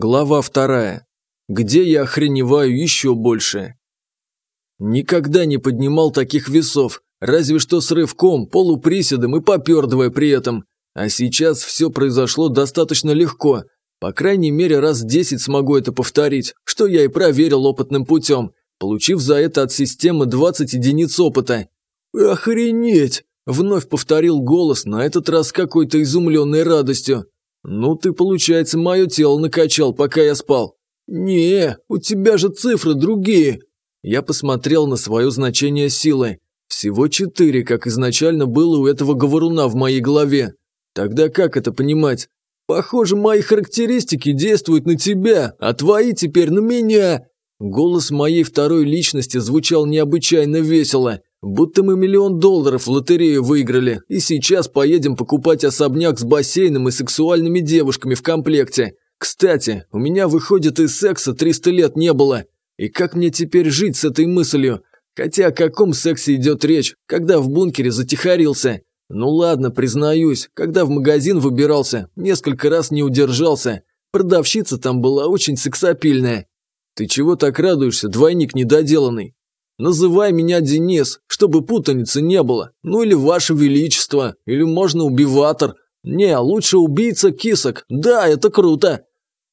Глава вторая. Где я охреневаю еще больше. Никогда не поднимал таких весов, разве что с рывком, полуприседом и попердывая при этом. А сейчас все произошло достаточно легко. По крайней мере, раз десять смогу это повторить, что я и проверил опытным путем, получив за это от системы 20 единиц опыта. «Охренеть!» – вновь повторил голос, на этот раз какой-то изумленной радостью. «Ну ты, получается, мое тело накачал, пока я спал». «Не, у тебя же цифры другие». Я посмотрел на свое значение силы. Всего четыре, как изначально было у этого говоруна в моей голове. Тогда как это понимать? Похоже, мои характеристики действуют на тебя, а твои теперь на меня. Голос моей второй личности звучал необычайно весело, будто мы миллион долларов в лотерею выиграли, и сейчас поедем покупать особняк с бассейном и сексуальными девушками в комплекте. Кстати, у меня, выходит, и секса 300 лет не было. И как мне теперь жить с этой мыслью? Хотя о каком сексе идет речь, когда в бункере затихарился? Ну ладно, признаюсь, когда в магазин выбирался, несколько раз не удержался. Продавщица там была очень сексапильная. Ты чего так радуешься, двойник недоделанный? Называй меня Денис, чтобы путаницы не было. Ну или Ваше Величество, или можно убиватор. Не, лучше убийца кисок. Да, это круто.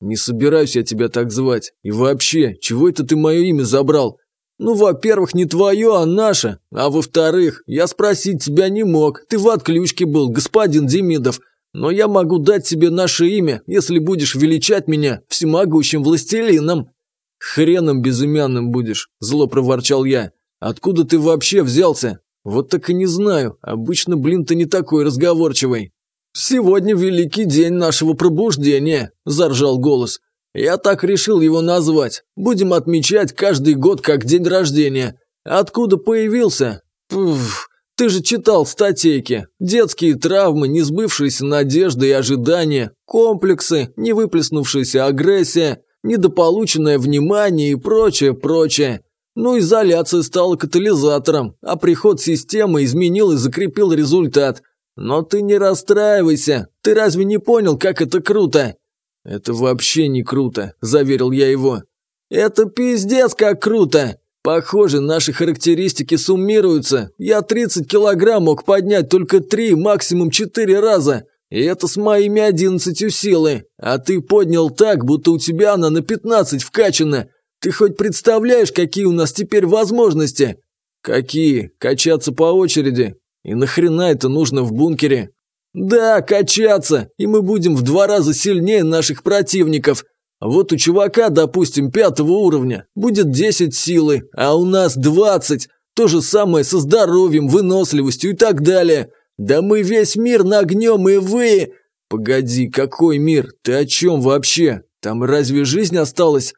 Не собираюсь я тебя так звать. И вообще, чего это ты мое имя забрал? Ну, во-первых, не твое, а наше. А во-вторых, я спросить тебя не мог. Ты в отключке был, господин Демидов. Но я могу дать тебе наше имя, если будешь величать меня всемогущим властелином. «Хреном безымянным будешь», – зло проворчал я. «Откуда ты вообще взялся?» «Вот так и не знаю. Обычно, блин, ты не такой разговорчивый». «Сегодня великий день нашего пробуждения», – заржал голос. «Я так решил его назвать. Будем отмечать каждый год как день рождения. Откуда появился? Пф, ты же читал статейки. Детские травмы, несбывшиеся надежды и ожидания, комплексы, невыплеснувшаяся агрессия, недополученное внимание и прочее, прочее. Ну, изоляция стала катализатором, а приход системы изменил и закрепил результат. Но ты не расстраивайся, ты разве не понял, как это круто? Это вообще не круто, заверил я его. Это пиздец как круто. Похоже, наши характеристики суммируются. Я 30 килограмм мог поднять только 3, максимум 4 раза. И это с моими одиннадцатью силы. А ты поднял так, будто у тебя она на пятнадцать вкачана. Ты хоть представляешь, какие у нас теперь возможности? Какие? Качаться по очереди? И нахрена это нужно в бункере? Да, качаться, и мы будем в два раза сильнее наших противников. Вот у чувака, допустим, пятого уровня, будет 10 силы, а у нас 20. То же самое со здоровьем, выносливостью и так далее. «Да мы весь мир нагнем, и вы...» «Погоди, какой мир? Ты о чем вообще? Там разве жизнь осталась?»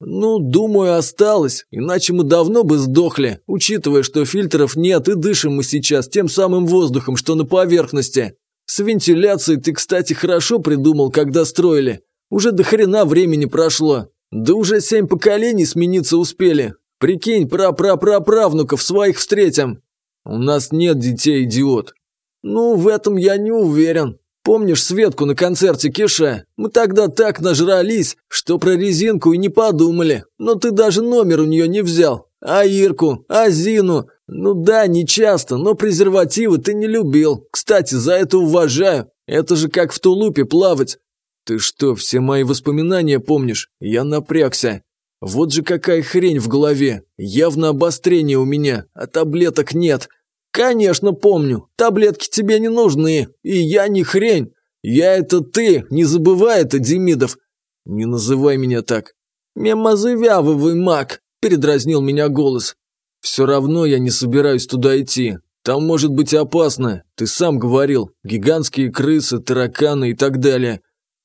«Ну, думаю, осталось, иначе мы давно бы сдохли, учитывая, что фильтров нет и дышим мы сейчас тем самым воздухом, что на поверхности. С вентиляцией ты, кстати, хорошо придумал, когда строили. Уже до хрена времени прошло. Да уже семь поколений смениться успели. Прикинь, пра-пра-пра-правнуков своих встретим. У нас нет детей, идиот. «Ну, в этом я не уверен. Помнишь Светку на концерте Киша? Мы тогда так нажрались, что про резинку и не подумали. Но ты даже номер у нее не взял. А Ирку, а Зину? Ну да, не часто, но презервативы ты не любил. Кстати, за это уважаю. Это же как в тулупе плавать. Ты что, все мои воспоминания помнишь? Я напрягся. Вот же какая хрень в голове. Явно обострение у меня, а таблеток нет. «Конечно помню. Таблетки тебе не нужны. И я не хрень. Я это ты. Не забывай это, Демидов». «Не называй меня так». «Мемозывявый маг», – передразнил меня голос. «Все равно я не собираюсь туда идти. Там может быть опасно. Ты сам говорил. Гигантские крысы, тараканы и так далее».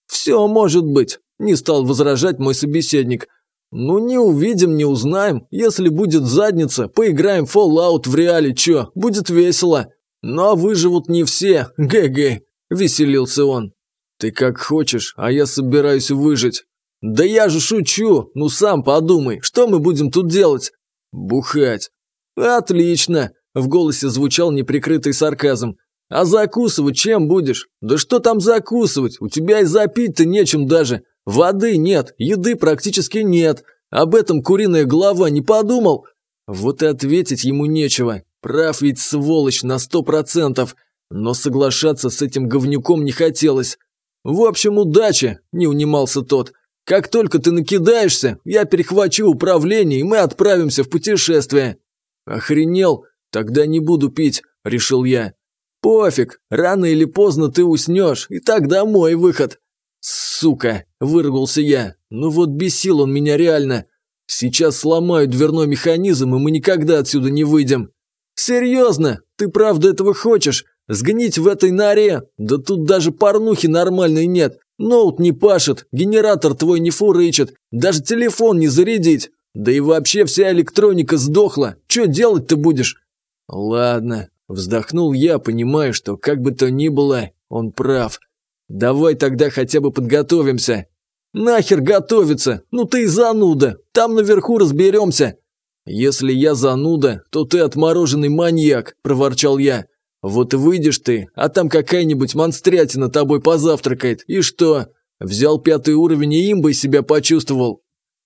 «Все может быть», – не стал возражать мой собеседник. «Ну не увидим, не узнаем. Если будет задница, поиграем Fallout в реале, чё, будет весело. Но выживут не все, гэ-гэ», – веселился он. «Ты как хочешь, а я собираюсь выжить». «Да я же шучу, ну сам подумай, что мы будем тут делать?» «Бухать». «Отлично», – в голосе звучал неприкрытый сарказм. «А закусывать чем будешь? Да что там закусывать, у тебя и запить-то нечем даже. Воды нет, еды практически нет. Об этом куриная голова не подумал. Вот и ответить ему нечего. Прав ведь сволочь на сто процентов. Но соглашаться с этим говнюком не хотелось. «В общем, удачи!» – не унимался тот. «Как только ты накидаешься, я перехвачу управление, и мы отправимся в путешествие». «Охренел? Тогда не буду пить», – решил я. «Пофиг, рано или поздно ты уснешь, и тогда мой выход». «Сука!» – выругался я. «Ну вот бесил он меня реально. Сейчас сломаю дверной механизм, и мы никогда отсюда не выйдем». «Серьезно? Ты правда этого хочешь? Сгнить в этой норе? Да тут даже порнухи нормальной нет. Ноут не пашет, генератор твой не фурычит, даже телефон не зарядить. Да и вообще вся электроника сдохла. Че делать-то будешь?» «Ладно», – вздохнул я, понимая, что как бы то ни было, он прав. «Давай тогда хотя бы подготовимся». «Нахер готовиться? Ну ты и зануда. Там наверху разберемся». «Если я зануда, то ты отмороженный маньяк», – проворчал я. «Вот выйдешь ты, а там какая-нибудь монстрятина тобой позавтракает, и что? Взял пятый уровень и имбой себя почувствовал».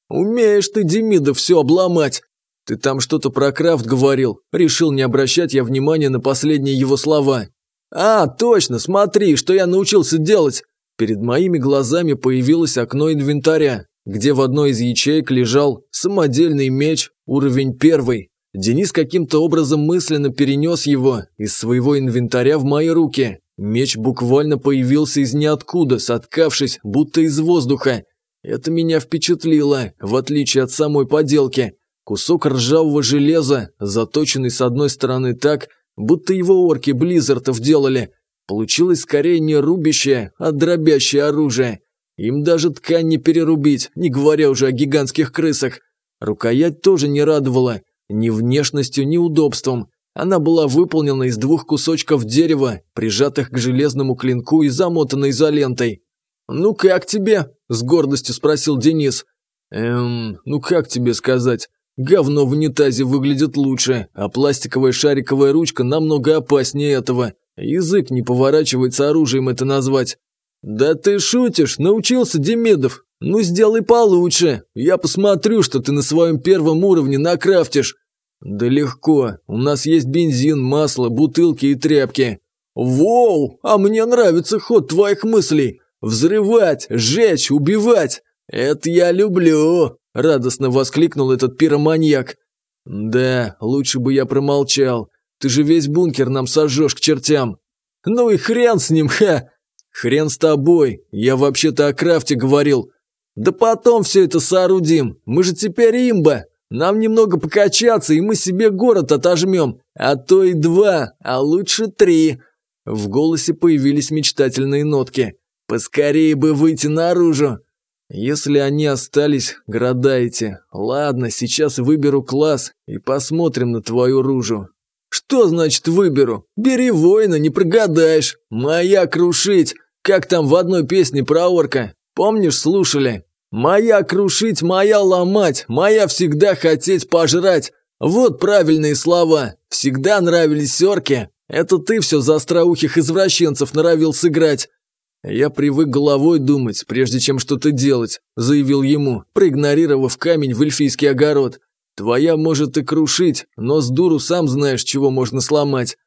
«Умеешь ты, Демида, все обломать». «Ты там что-то про крафт говорил», – решил не обращать я внимания на последние его слова. «А, точно, смотри, что я научился делать!» Перед моими глазами появилось окно инвентаря, где в одной из ячеек лежал самодельный меч, уровень первый. Денис каким-то образом мысленно перенес его из своего инвентаря в мои руки. Меч буквально появился из ниоткуда, соткавшись, будто из воздуха. Это меня впечатлило, в отличие от самой поделки. Кусок ржавого железа, заточенный с одной стороны так, будто его орки Blizzard ов делали. Получилось скорее не рубящее, а дробящее оружие. Им даже ткань не перерубить, не говоря уже о гигантских крысах. Рукоять тоже не радовала, ни внешностью, ни удобством. Она была выполнена из двух кусочков дерева, прижатых к железному клинку и замотанной изолентой. «Ну как тебе?» – с гордостью спросил Денис. «Эм, ну как тебе сказать? Говно в унитазе выглядит лучше, а пластиковая шариковая ручка намного опаснее этого. Язык не поворачивается оружием это назвать. Да ты шутишь, научился Демидов. Ну сделай получше. Я посмотрю, что ты на своем первом уровне накрафтишь. Да легко. У нас есть бензин, масло, бутылки и тряпки. Воу, а мне нравится ход твоих мыслей. Взрывать, сжечь, убивать. Это я люблю. – радостно воскликнул этот пироманьяк. «Да, лучше бы я промолчал. Ты же весь бункер нам сожжешь к чертям». «Ну и хрен с ним, ха!» «Хрен с тобой, я вообще-то о крафте говорил». «Да потом все это соорудим, мы же теперь имба. Нам немного покачаться, и мы себе город отожмем, а то и два, а лучше три». В голосе появились мечтательные нотки. «Поскорее бы выйти наружу. Если они остались, города. Ладно, сейчас выберу класс и посмотрим на твою ружу. Что значит выберу? Бери воина, не прогадаешь. Моя крушить. Как там в одной песне про орка? Помнишь, слушали? Моя крушить, моя ломать, моя всегда хотеть пожрать. Вот правильные слова. Всегда нравились орки. Это ты все за остроухих извращенцев норовил сыграть. «Я привык головой думать, прежде чем что-то делать», – заявил ему, проигнорировав камень в эльфийский огород. «Твоя может и крушить, но с дуру сам знаешь, чего можно сломать».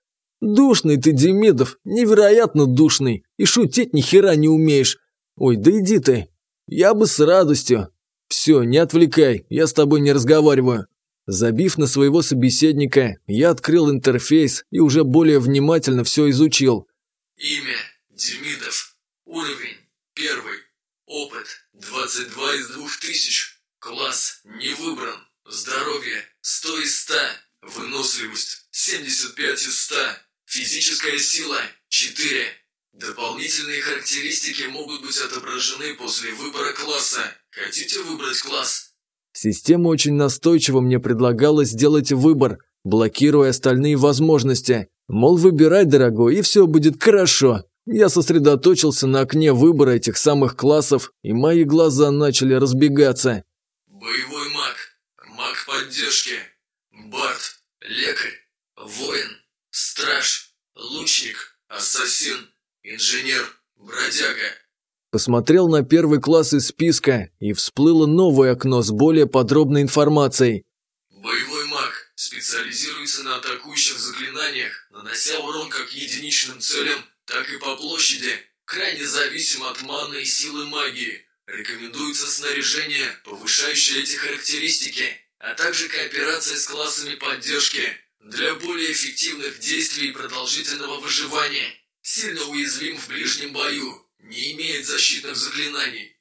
«Душный ты, Демидов, невероятно душный, и шутить ни хера не умеешь. Ой, да иди ты. Я бы с радостью. Все, не отвлекай, я с тобой не разговариваю». Забив на своего собеседника, я открыл интерфейс и уже более внимательно все изучил. «Имя Демидов». Уровень первый. Опыт 22 из 2000. Класс не выбран. Здоровье 100 из 100. Выносливость 75 из 100. Физическая сила 4. Дополнительные характеристики могут быть отображены после выбора класса. Хотите выбрать класс? Система очень настойчиво мне предлагала сделать выбор, блокируя остальные возможности. Мол, выбирай, дорогой, и все будет хорошо. Я сосредоточился на окне выбора этих самых классов, и мои глаза начали разбегаться. Боевой маг, маг поддержки, бард, лекарь, воин, страж, лучник, ассасин, инженер, бродяга. Посмотрел на первый класс из списка, и всплыло новое окно с более подробной информацией. Боевой маг специализируется на атакующих заклинаниях, нанося урон как единичным целям, так и по площади. Крайне зависим от маны и силы магии. Рекомендуется снаряжение, повышающее эти характеристики, а также кооперация с классами поддержки для более эффективных действий и продолжительного выживания. Сильно уязвим в ближнем бою, не имеет защитных заклинаний.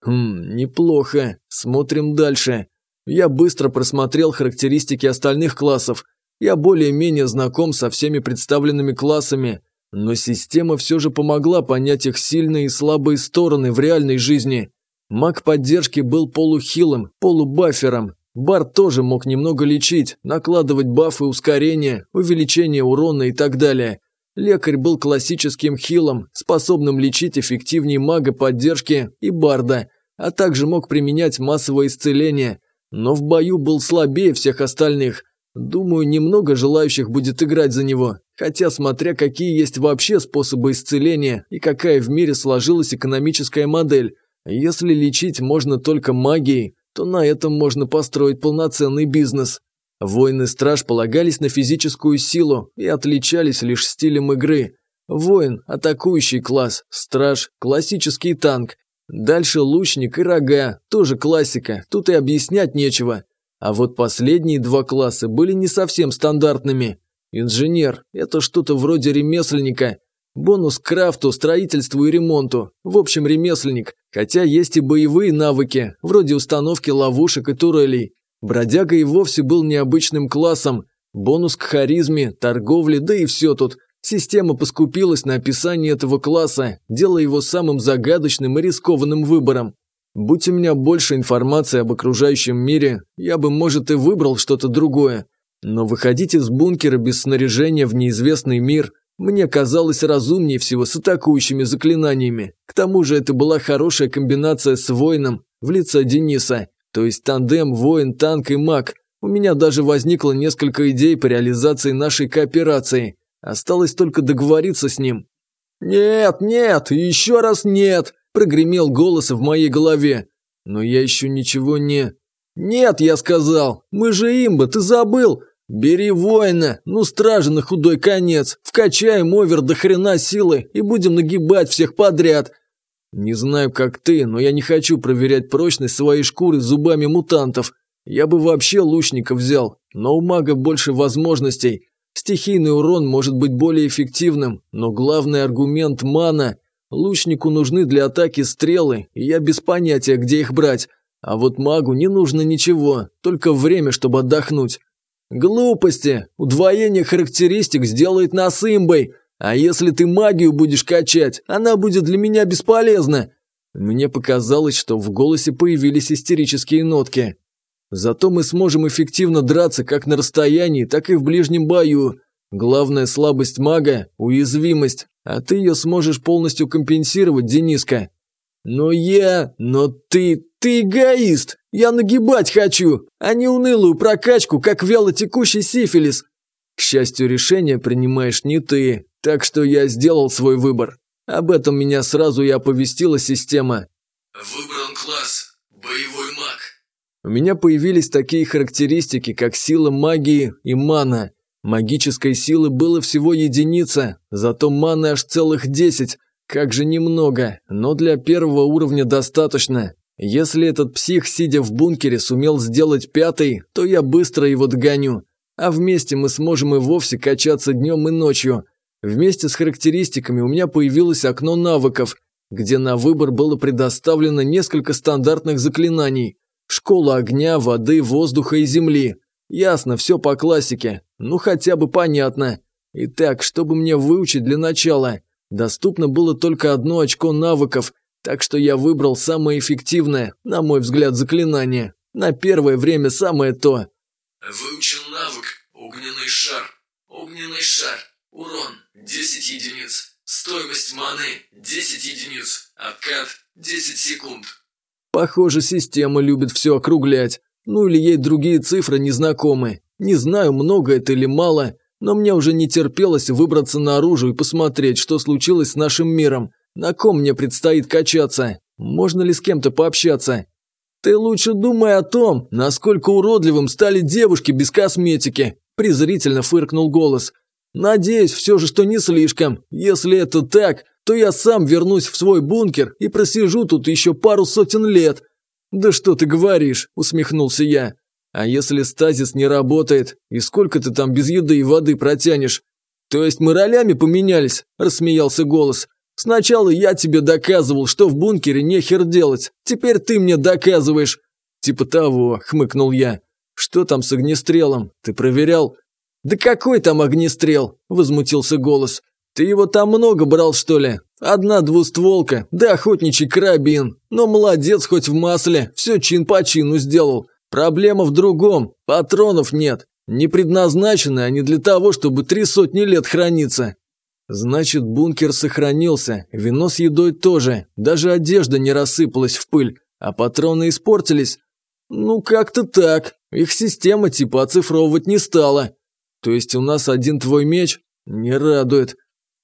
Хм, неплохо. Смотрим дальше. Я быстро просмотрел характеристики остальных классов. Я более-менее знаком со всеми представленными классами, но система все же помогла понять их сильные и слабые стороны в реальной жизни. Маг поддержки был полухилым, полубафером. Бар тоже мог немного лечить, накладывать бафы ускорения, увеличение урона и так далее. Лекарь был классическим хилом, способным лечить эффективнее мага поддержки и барда, а также мог применять массовое исцеление, но в бою был слабее всех остальных. Думаю, немного желающих будет играть за него, хотя смотря какие есть вообще способы исцеления и какая в мире сложилась экономическая модель. Если лечить можно только магией, то на этом можно построить полноценный бизнес. Воины-страж полагались на физическую силу и отличались лишь стилем игры. Воин – атакующий класс, страж – классический танк. Дальше лучник и рога, тоже классика, тут и объяснять нечего. А вот последние два класса были не совсем стандартными. Инженер – это что-то вроде ремесленника. Бонус к крафту, строительству и ремонту. В общем, ремесленник, хотя есть и боевые навыки, вроде установки ловушек и турелей. Бродяга и вовсе был необычным классом. Бонус к харизме, торговле, да и все тут. Система поскупилась на описание этого класса, делая его самым загадочным и рискованным выбором. Будь у меня больше информации об окружающем мире, я бы, может, и выбрал что-то другое. Но выходить из бункера без снаряжения в неизвестный мир мне казалось разумнее всего с атакующими заклинаниями. К тому же это была хорошая комбинация с воином в лице Дениса. То есть тандем воин, танк и маг. У меня даже возникло несколько идей по реализации нашей кооперации. Осталось только договориться с ним. «Нет, нет, еще раз нет!» – прогремел голос в моей голове. Но я еще ничего не... «Нет, я сказал, мы же имба, ты забыл? Бери воина, ну стражи на худой конец, вкачаем овер до хрена силы и будем нагибать всех подряд. Не знаю, как ты, но я не хочу проверять прочность своей шкуры зубами мутантов. Я бы вообще лучника взял, но у мага больше возможностей. Стихийный урон может быть более эффективным, но главный аргумент – мана. Лучнику нужны для атаки стрелы, и я без понятия, где их брать. А вот магу не нужно ничего, только время, чтобы отдохнуть. Глупости! Удвоение характеристик сделает нас имбой – а если ты магию будешь качать, она будет для меня бесполезна. Мне показалось, что в голосе появились истерические нотки. Зато мы сможем эффективно драться как на расстоянии, так и в ближнем бою. Главная слабость мага – уязвимость, а ты ее сможешь полностью компенсировать, Дениска. Но я... Но ты... Ты эгоист! Я нагибать хочу, а не унылую прокачку, как вялотекущий сифилис. К счастью, решение принимаешь не ты, так что я сделал свой выбор. Об этом меня сразу и оповестила система. Выбран класс. Боевой маг. У меня появились такие характеристики, как сила магии и мана. Магической силы было всего единица, зато маны аж целых десять. Как же немного, но для первого уровня достаточно. Если этот псих, сидя в бункере, сумел сделать пятый, то я быстро его догоню. А вместе мы сможем и вовсе качаться днем и ночью. Вместе с характеристиками у меня появилось окно навыков, где на выбор было предоставлено несколько стандартных заклинаний. Школа огня, воды, воздуха и земли. Ясно, все по классике. Ну хотя бы понятно. Итак, чтобы мне выучить для начала, доступно было только одно очко навыков, так что я выбрал самое эффективное, на мой взгляд, заклинание. На первое время самое то. Выучен навык «Огненный шар». Огненный шар. Урон 10 единиц. Стоимость маны 10 единиц. Откат 10 секунд. Похоже, система любит все округлять. Ну или ей другие цифры незнакомы. Не знаю, много это или мало, но мне уже не терпелось выбраться наружу и посмотреть, что случилось с нашим миром. На ком мне предстоит качаться? Можно ли с кем-то пообщаться? Ты лучше думай о том, насколько уродливым стали девушки без косметики, презрительно фыркнул голос. Надеюсь все же, что не слишком. Если это так, то я сам вернусь в свой бункер и просижу тут еще пару сотен лет. Да что ты говоришь, усмехнулся я. А если стазис не работает, и сколько ты там без еды и воды протянешь? То есть мы ролями поменялись, рассмеялся голос. Сначала я тебе доказывал, что в бункере нехер делать. Теперь ты мне доказываешь. Типа того, хмыкнул я. Что там с огнестрелом? Ты проверял? Да какой там огнестрел? Возмутился голос. Ты его там много брал, что ли? Одна двустволка, да охотничий карабин. Но молодец хоть в масле, все чин по чину сделал. Проблема в другом, патронов нет. Не предназначены они для того, чтобы три сотни лет храниться. Значит, бункер сохранился, вино с едой тоже, даже одежда не рассыпалась в пыль, а патроны испортились. Ну, как-то так, их система типа оцифровывать не стала. То есть у нас один твой меч? Не радует.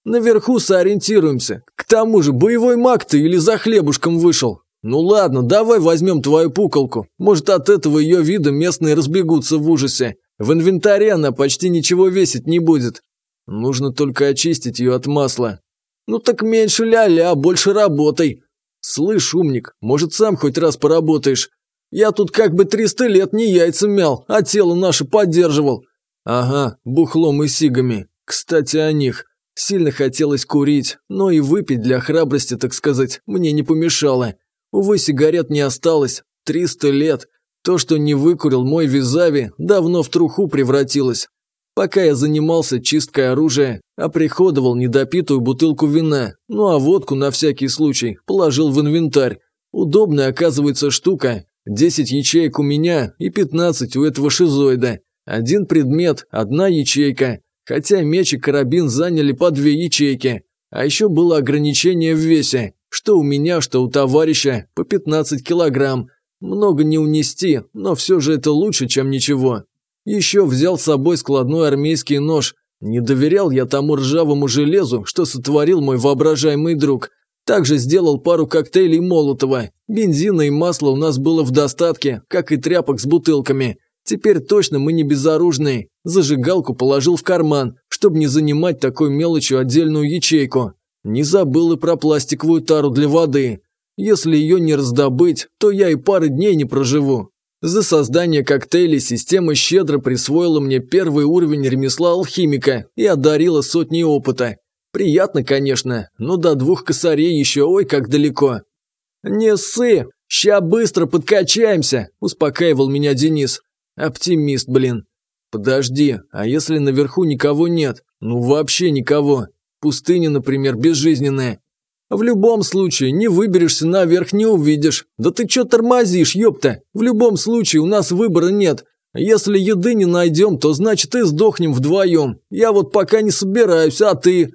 Наверху сориентируемся. К тому же, боевой маг ты или за хлебушком вышел? Ну ладно, давай возьмем твою пуколку. Может, от этого ее вида местные разбегутся в ужасе. В инвентаре она почти ничего весить не будет. Нужно только очистить ее от масла. Ну так меньше ля-ля, больше работай. Слышь, умник, может, сам хоть раз поработаешь? Я тут как бы 300 лет не яйца мял, а тело наше поддерживал. Ага, бухлом и сигами. Кстати, о них. Сильно хотелось курить, но и выпить для храбрости, так сказать, мне не помешало. Увы, сигарет не осталось. 300 лет. То, что не выкурил мой визави, давно в труху превратилось. Пока я занимался чисткой оружия, оприходовал недопитую бутылку вина, ну а водку на всякий случай положил в инвентарь. Удобная оказывается штука. 10 ячеек у меня и 15 у этого шизоида. Один предмет, одна ячейка. Хотя меч и карабин заняли по две ячейки. А еще было ограничение в весе. Что у меня, что у товарища, по 15 килограмм. Много не унести, но все же это лучше, чем ничего. Еще взял с собой складной армейский нож. Не доверял я тому ржавому железу, что сотворил мой воображаемый друг. Также сделал пару коктейлей Молотова. Бензина и масла у нас было в достатке, как и тряпок с бутылками. Теперь точно мы не безоружные. Зажигалку положил в карман, чтобы не занимать такой мелочью отдельную ячейку. Не забыл и про пластиковую тару для воды. Если ее не раздобыть, то я и пары дней не проживу. За создание коктейлей система щедро присвоила мне первый уровень ремесла алхимика и одарила сотни опыта. Приятно, конечно, но до двух косарей еще ой как далеко. «Не ссы, ща быстро подкачаемся», – успокаивал меня Денис. «Оптимист, блин». «Подожди, а если наверху никого нет? Ну вообще никого. Пустыня, например, безжизненная. В любом случае, не выберешься наверх, не увидишь. Да ты чё тормозишь, ёпта? В любом случае, у нас выбора нет. Если еды не найдем, то значит и сдохнем вдвоем. Я вот пока не собираюсь, а ты?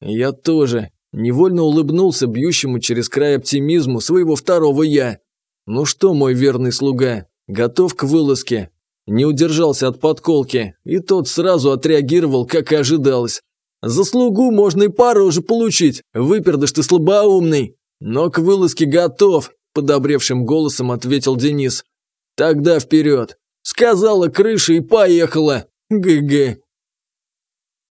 Я тоже. Невольно улыбнулся бьющему через край оптимизму своего второго «я». Ну что, мой верный слуга, готов к вылазке? Не удержался от подколки, и тот сразу отреагировал, как и ожидалось. Заслугу можно и пару уже получить, выпердыш ты слабоумный. Но к вылазке готов, подобревшим голосом ответил Денис. Тогда вперед. Сказала крыша и поехала. ГГ.